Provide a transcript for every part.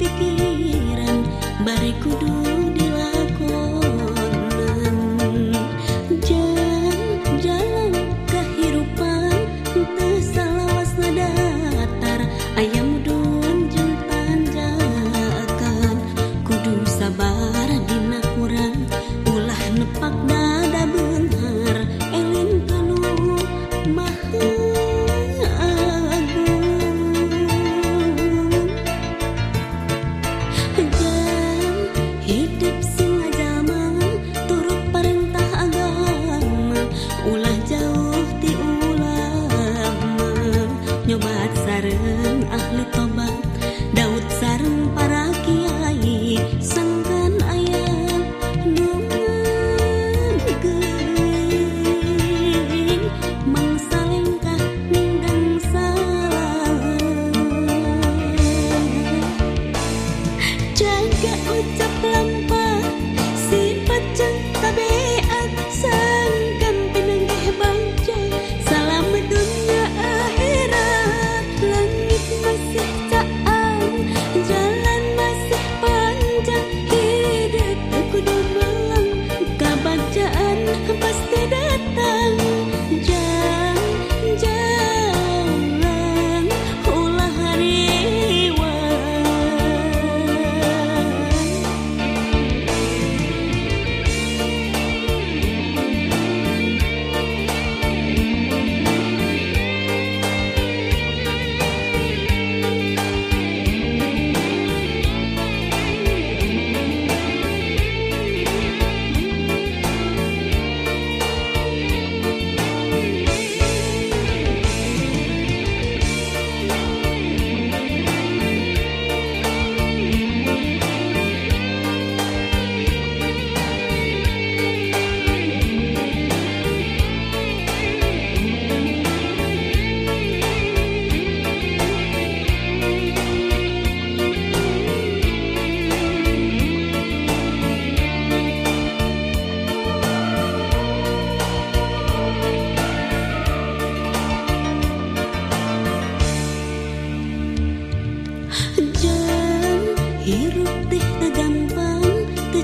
pipi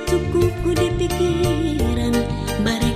cukupku di pikiran. Bareng